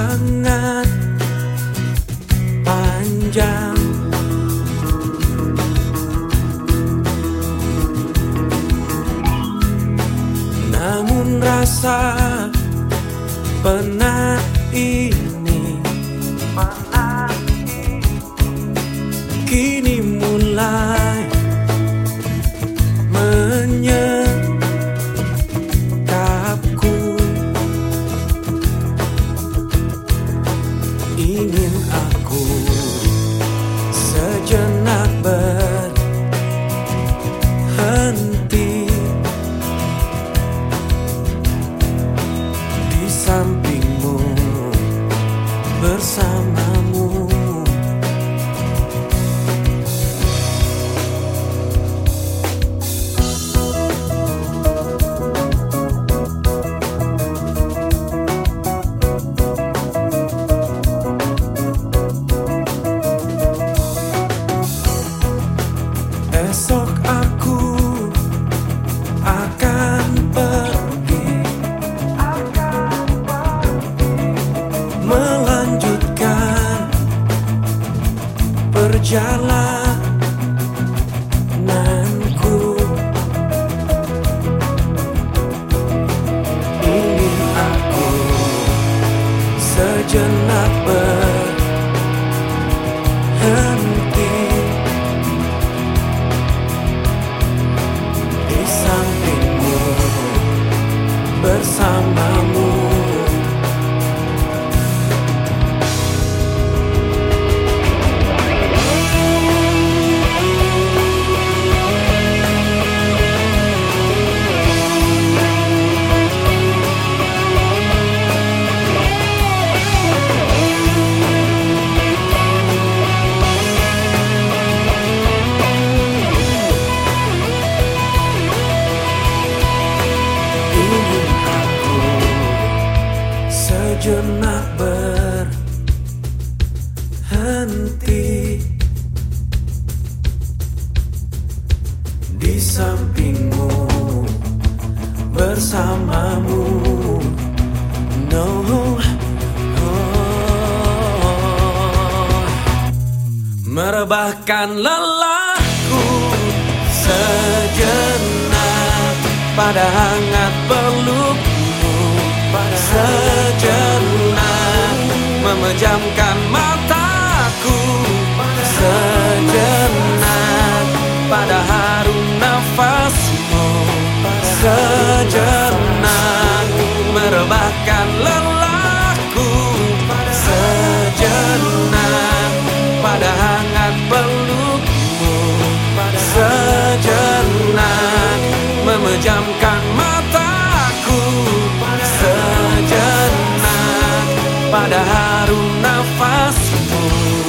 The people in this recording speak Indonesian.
sangat panjang. Namun rasa penat ini sampingmu bersamamu. Esok perjalananku. Ingin aku sejenak berhenti sejenak berhenti di sampingmu bersamamu no oh. merebahkan lelahku sejenak pada hangat pelukmu memejamkan mataku. Sejenak pada harum nafasmu. Sejenak merebahkan lelahku. Sejenak pada hangat pelukmu sejenak memejamkan pada harum nafasmu.